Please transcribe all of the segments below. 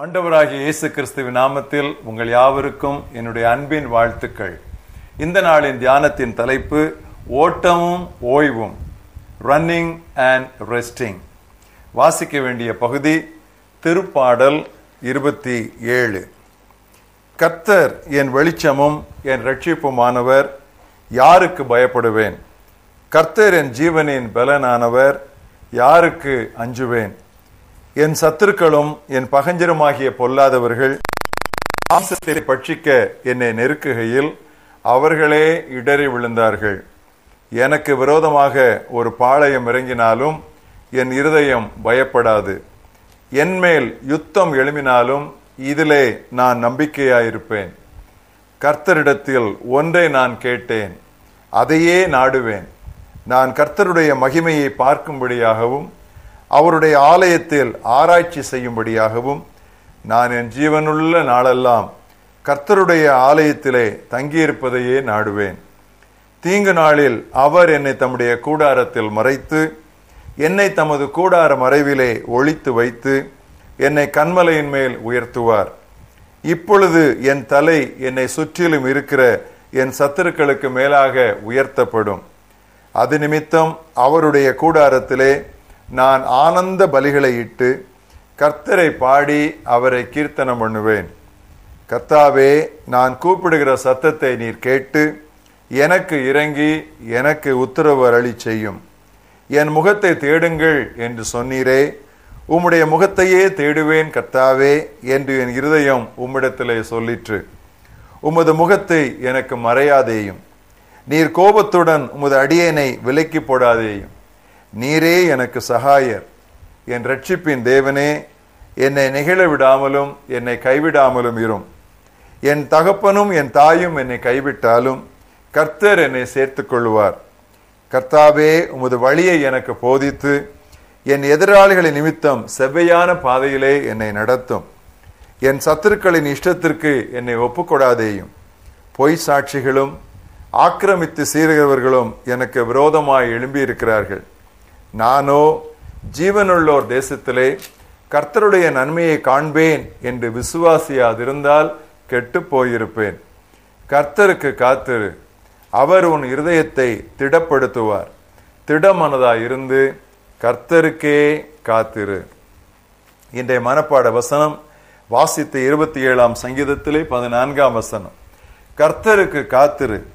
ஆண்டவராகிய இயேசு கிறிஸ்துவின் நாமத்தில் உங்கள் யாவருக்கும் என்னுடைய அன்பின் வாழ்த்துக்கள். இந்த நாளின் தியானத்தின் தலைப்பு ஓட்டமும் ஓய்வும் ரன்னிங் அண்ட் ரெஸ்டிங் வாசிக்க வேண்டிய பகுதி திருப்பாடல் இருபத்தி ஏழு. கர்த்தர் என் வெளிச்சமும் என் ரட்சிப்புமானவர் யாருக்கு பயப்படுவேன்? கர்த்தர் என் ஜீவனின் பலனானவர் யாருக்கு அஞ்சுவேன்? என் சத்துருக்களும் என் பகஞ்சருமாகிய பொல்லாதவர்கள் மாம்சத்தை பட்சிக்க என்னை நெருக்குகையில் அவர்களே இடறி விழுந்தார்கள். எனக்கு விரோதமாக ஒரு பாளையம் இறங்கினாலும் என் இருதயம் பயப்படாது. என்மேல் யுத்தம் எழுமினாலும் இதிலே நான் நம்பிக்கையாயிருப்பேன். கர்த்தரிடத்தில் ஒன்றை நான் கேட்டேன் அதையே நாடுவேன். நான் கர்த்தருடைய மகிமையை பார்க்கும்படியாகவும் அவருடைய ஆலயத்தில் ஆராய்ச்சி செய்யும்படியாகவும் நான் என் ஜீவனுள்ள நாளெல்லாம் கர்த்தருடைய ஆலயத்திலே தங்கியிருப்பதையே நாடுவேன். தீங்கு நாளில் அவர் என்னை தம்முடைய கூடாரத்தில் மறைத்து என்னை தமது கூடார மறைவிலே ஒழித்து வைத்து என்னை கண்மலையின் மேல் உயர்த்துவார். இப்பொழுது என் தலை என்னை சுற்றிலும் இருக்கிற என் சத்துருக்களுக்கு மேலாக உயர்த்தப்படும். அது நிமித்தம் அவருடைய கூடாரத்திலே நான் ஆனந்த பலிகளை இட்டு கர்த்தரை பாடி அவரை கீர்த்தனம் பண்ணுவேன். கர்த்தாவே நான் கூப்பிடுகிற சத்தத்தை நீர் கேட்டு எனக்கு இறங்கி எனக்கு உத்தரவு அருளி செய்யும். என் முகத்தை தேடுங்கள் என்று சொன்னீரே. உம்முடைய முகத்தையே தேடுவேன் கர்த்தாவே என்று என் இருதயம் உம்மிடத்திலே சொல்லிற்று. உமது முகத்தை எனக்கு மறையாதேயும். நீர் கோபத்துடன் உமது அடியேனை விலக்கி போடாதேயும். நீரே எனக்கு சகாயர். என் ரட்சிப்பின் தேவனே என்னை நிகழ விடாமலும் என்னை கைவிடாமலும் இரும். என் தகப்பனும் என் தாயும் என்னை கைவிட்டாலும் கர்த்தர் என்னை சேர்த்து கொள்வார் கர்த்தாவே உமது வழியை எனக்கு போதித்து என் எதிராளிகளின் நிமித்தம் செவ்வையான பாதையிலே என்னை நடத்தும். என் சத்துருக்களின் இஷ்டத்திற்கு என்னை ஒப்புக்கொடாதேயும். பொய் சாட்சிகளும் ஆக்கிரமித்து சீர்கிறவர்களும் எனக்கு விரோதமாய் எழும்பியிருக்கிறார்கள். நானோ ஜீவனுள்ளோர் தேசத்திலே கர்த்தருடைய நன்மையை காண்பேன் என்று விசுவாசியாதிருந்தால் கெட்டு போயிருப்பேன். கர்த்தருக்கு காத்திரு. அவர் உன் இருதயத்தை திடப்படுத்துவார். திடமனதாய் இருந்து கர்த்தருக்கே காத்திரு. இன்றைய மனப்பாட வசனம் வாசித்த இருபத்தி ஏழாம் சங்கீதத்திலே பதினான்காம் வசனம். கர்த்தருக்கு காத்திரு.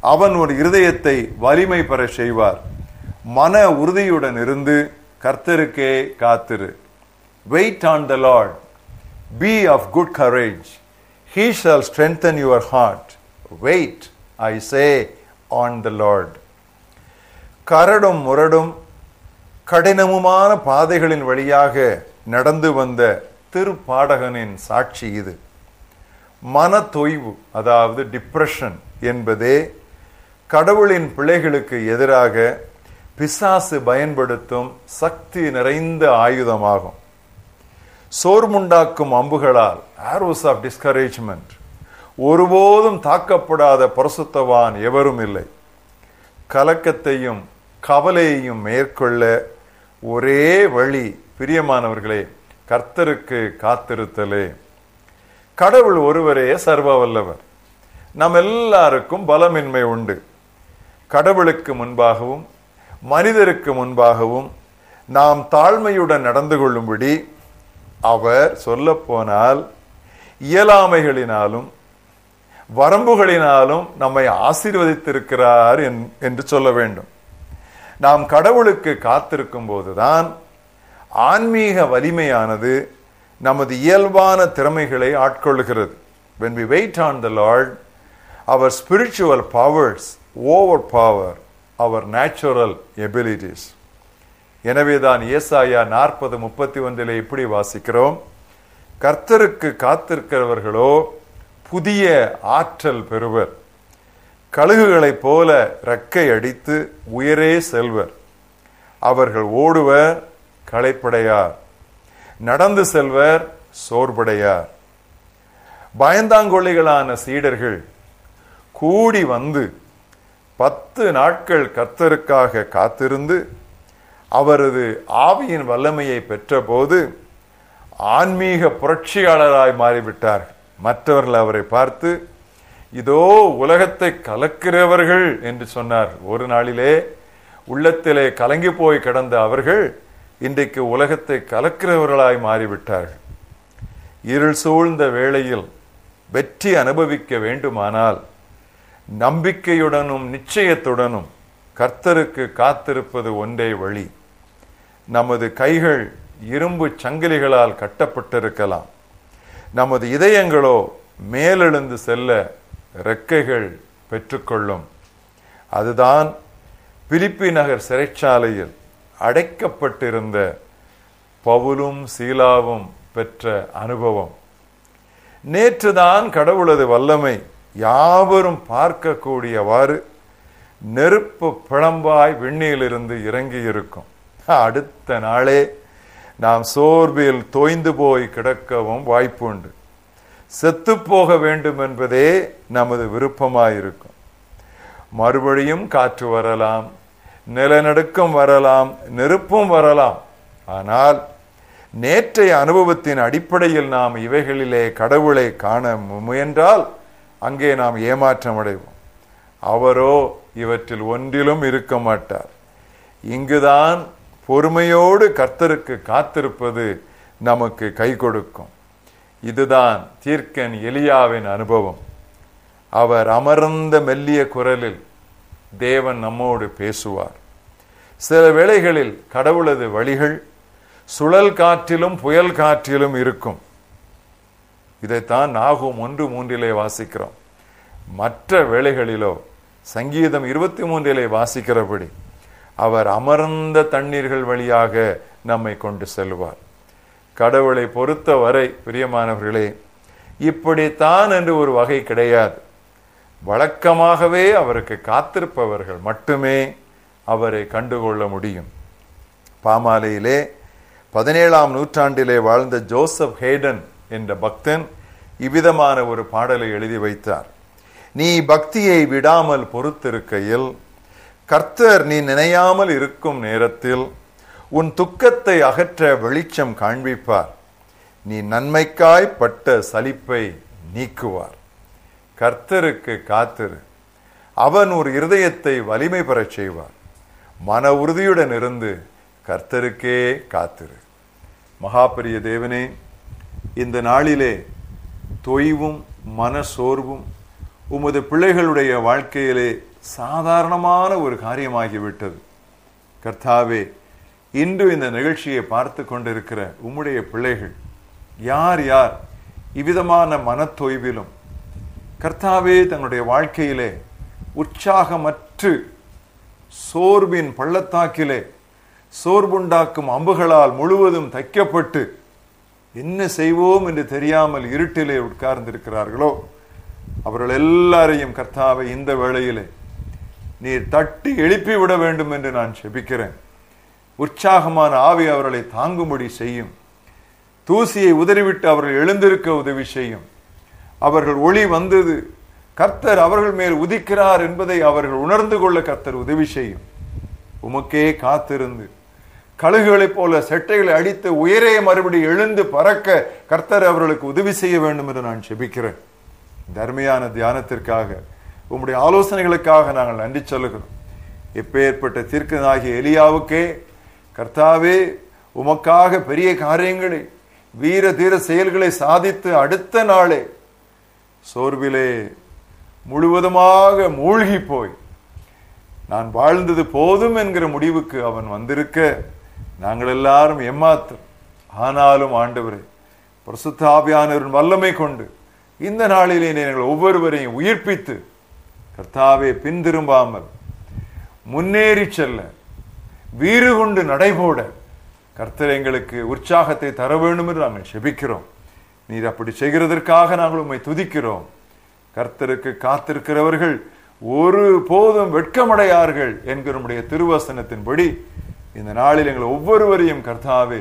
அவன் ஒரு இருதயத்தை வலிமை பெற செய்வார். மன உறுதியுடன் இருந்து கர்த்தருக்கே காத்திரு. Wait on the Lord be of good courage he shall strengthen your heart wait I say on the Lord கரடும் முரடும் கடினமுமான பாதைகளின் வழியாக நடந்து வந்த திருப்பாடகனின் சாட்சி இது. மன தொய்வு அதாவது டிப்ரெஷன் என்பதே கடவுளின் பிள்ளைகளுக்கு எதிராக பிசாசு பயன்படுத்தும் சக்தி நிறைந்த ஆயுதமாகும். சோர்முண்டாக்கும் அம்புகளால் ஆரோஸ் ஆஃப் டிஸ்கரேஜ்மெண்ட் ஒருபோதும் தாக்கப்படாத பிரசுத்தவான் எவரும் இல்லை. கலக்கத்தையும் கவலையையும் மேற்கொள்ள ஒரே வழி பிரியமானவர்களே கர்த்தருக்கு காத்திருத்தலே. கடவுள் ஒருவரே சர்வ வல்லவர் நம் எல்லாருக்கும் பலமின்மை உண்டு. கடவுளுக்கு முன்பாகவும் மனிதருக்கு முன்பாகவும் நாம் தாழ்மையுடன் நடந்து கொள்ளும்படி அவர் சொல்ல போனால் இயலாமைகளினாலும் வரம்புகளினாலும் நம்மை ஆசீர்வதித்திருக்கிறார் என்று சொல்ல வேண்டும். நாம் கடவுளுக்கு காத்திருக்கும் போதுதான் ஆன்மீக வலிமையானது நமது இயல்பான திறமைகளை ஆட்கொள்கிறது. When we wait on the Lord our spiritual powers over power our natural abilities எனவே தான் ஏசாயா நாற்பது முப்பத்தி ஒன்றிலே இப்படி வாசிக்கிறோம். கர்த்தருக்கு காத்திருக்கிறவர்களோ புதிய ஆற்றல் பெறுவர். கழுகுகளைப் போல ரெக்கை அடித்து உயரே செல்வர். அவர்கள் ஓடுவர் களைப்படையார். நடந்து செல்வர் சோர்படையார். பயந்தாங்கொள்ளிகளான சீடர்கள் கூடி வந்து பத்து நாட்கள் கர்த்தருக்காக காத்திருந்து அவரது ஆவியின் வல்லமையை பெற்றபோது ஆன்மீக புரட்சியாளராய் மாறிவிட்டார். மற்றவர்கள் அவரை பார்த்து இதோ உலகத்தை கலக்கிறவர்கள் என்று சொன்னார். ஒரு நாளிலே உள்ளத்திலே கலங்கி போய் கிடந்த அவர்கள் இன்றைக்கு உலகத்தை கலக்கிறவர்களாய் மாறிவிட்டார்கள். இருள் சூழ்ந்த வேளையில் வெற்றி அனுபவிக்க வேண்டுமானால் நம்பிக்கையுடனும் நிச்சயத்துடனும் கர்த்தருக்கு காத்திருப்பது ஒன்றே வழி. நமது கைகள் இரும்பு சங்கிலிகளால் கட்டப்பட்டிருக்கலாம். நமது இதயங்களோ மேலெழுந்து செல்ல ரெக்கைகள் பெற்றுக்கொள்ளும். அதுதான் பிலிப்பி நகர் சிறைச்சாலையில் அடைக்கப்பட்டிருந்த பவுலும் சீலாவும் பெற்ற அனுபவம். நேற்றுதான் கடவுளது வல்லமை யாவரும் பார்க்கக்கூடியவாறு நெருப்பு பிளம்பாய் விண்ணிலிருந்து இறங்கி இருக்கும் அடுத்த நாளே நாம் சோர்வில் தோய்ந்து போய் கிடக்கவும் வாய்ப்பு உண்டு செத்து போக வேண்டும் என்பதே நமது விருப்பமாயிருக்கும். மறுபடியும் காற்று வரலாம் நிலநடுக்கம் வரலாம் நெருப்பும் வரலாம். ஆனால் நேற்றைய அனுபவத்தின் அடிப்படையில் நாம் இவைகளிலே கடவுளை காண முயன்றால் அங்கே நாம் ஏமாற்றம் அடைவோம் அவரோ இவற்றில் ஒன்றிலும் இருக்க மாட்டார். இங்குதான் பொறுமையோடு கர்த்தருக்கு காத்திருப்பது நமக்கு கை கொடுக்கும். இதுதான் தீர்க்கன் எலியாவின் அனுபவம். அவர் அமர்ந்த மெல்லிய குரலில் தேவன் நம்மோடு பேசுவார். சில வேளைகளில் கடவுளது வழிகள் சுழல் காற்றிலும் புயல் காற்றிலும் இருக்கும். இதைத்தான் நாகும் ஒன்று மூன்றிலே வாசிக்கிறோம். மற்ற வேளைகளிலோ சங்கீதம் இருபத்தி மூன்றிலே வாசிக்கிறபடி அவர் அமர்ந்த தண்ணீர்கள் வழியாக நம்மை கொண்டு செல்வார். கடவுளை பொறுத்தவரை பிரியமானவர்களே இப்படித்தான் என்று ஒரு வகை கிடையாது. வழக்கமாகவே அவருக்கு காத்திருப்பவர்கள் மட்டுமே அவரை கண்டுகொள்ள முடியும். பாமாலையிலே பதினேழாம் நூற்றாண்டிலே வாழ்ந்த ஜோசப் ஹேடன் என்ற பக்தன் இவ்விதமான ஒரு பாடலை எழுதி வைத்தார். நீ பக்தியை விடாமல் பொறுத்திருக்கையில் கர்த்தர் நீ நினையாமல் இருக்கும் நேரத்தில் உன் துக்கத்தை அகற்ற வெளிச்சம் காண்பிப்பார். நீ நன்மைக்காய் பட்ட சலிப்பை நீக்குவார். கர்த்தருக்கு காத்திரு. அவன் ஒரு இருதயத்தை வலிமை பெறச் செய்வார். மன உறுதியுடன் இருந்து கர்த்தருக்கே காத்திரு. மகாபரிய தேவனே இந்த நாளிலே தொய்வும் மன சோர்வும் உமது பிள்ளைகளுடைய வாழ்க்கையிலே சாதாரணமான ஒரு காரியமாகிவிட்டது. கர்த்தாவே இன்று இந்த நிகழ்ச்சியை பார்த்து கொண்டிருக்கிற உம்முடைய பிள்ளைகள் யார் யார் இவ்விதமான மனத்தொய்விலும் கர்த்தாவே தன்னுடைய வாழ்க்கையிலே உற்சாகமற்று சோர்வின் பள்ளத்தாக்கிலே சோர்வுண்டாக்கும் அம்புகளால் முழுவதும் தைக்கப்பட்டு என்ன செய்வோம் என்று தெரியாமல் இருட்டிலே உட்கார்ந்திருக்கிறார்களோ அவர்கள் எல்லாரையும் கர்த்தாவை இந்த வேளையிலே நீர் தட்டி எழுப்பி விட வேண்டும் என்று நான் செபிக்கிறேன். உற்சாகமான ஆவி அவர்களை தாங்கும்படி செய்யும். தூசியை உதறிவிட்டு அவர்கள் எழுந்திருக்க உதவி செய்யும். அவர்கள் ஒளி வந்தது கர்த்தர் அவர்கள் மேல் உதிக்கிறார் என்பதை அவர்கள் உணர்ந்து கொள்ள கர்த்தர் உதவி செய்யும். உமக்கே காத்திருந்து கழுகுகளைப் போல செட்டைகளை அடித்து உயரே மறுபடி எழுந்து பறக்க கர்த்தர் அவர்களுக்கு உதவி செய்ய வேண்டும் என்று நான் செபிக்கிறேன் தர்மையான தியானத்திற்காக உம்முடைய ஆலோசனைகளுக்காக நாங்கள் நன்றி சொல்லுகிறோம். எப்பேற்பட்ட தீர்க்கனாகிய எலியாவுக்கே கர்த்தாவே உமக்காக பெரிய காரியங்களை வீர தீர செயல்களை சாதித்து அடுத்த நாளே சோர்விலே முழுவதுமாக மூழ்கி போய் நான் வாழ்ந்தது போதும் என்கிற முடிவுக்கு அவன் வந்திருக்க நாங்கள் எல்லாரும் ஏமாத்தோம் ஆனாலும் ஆண்டவரே பிரசுத்தாபியானவரின் வல்லமை கொண்டு இந்த நாளிலே நீங்கள் ஒவ்வொருவரையும் உயிர்ப்பித்து கர்த்தாவே பின்திரும்பாமல் முன்னேறி செல்ல வீறு கொண்டு நடைபோட கர்த்தர் எங்களுக்கு உற்சாகத்தை தர வேண்டும் என்று நாங்கள் செபிக்கிறோம். நீர் அப்படி செய்கிறதற்காக நாங்கள் உண்மை துதிக்கிறோம். கர்த்தருக்கு காத்திருக்கிறவர்கள் ஒரு போதும் வெட்கமடையார்கள் என்கிற நம்முடைய திருவசனத்தின்படி இந்த நாளில் எங்கள் ஒவ்வொருவரையும் கர்த்தாவே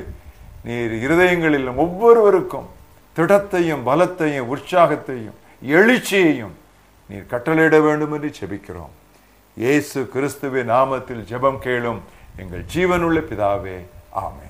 நீர் இருதயங்களில் ஒவ்வொருவருக்கும் திடத்தையும் பலத்தையும் உற்சாகத்தையும் எழுச்சியையும் நீர் கட்டளையிட வேண்டும் என்று செபிக்கிறோம் இயேசு கிறிஸ்துவின் நாமத்தில் ஜெபம் கேளும் எங்கள் ஜீவனுள்ள பிதாவே ஆமே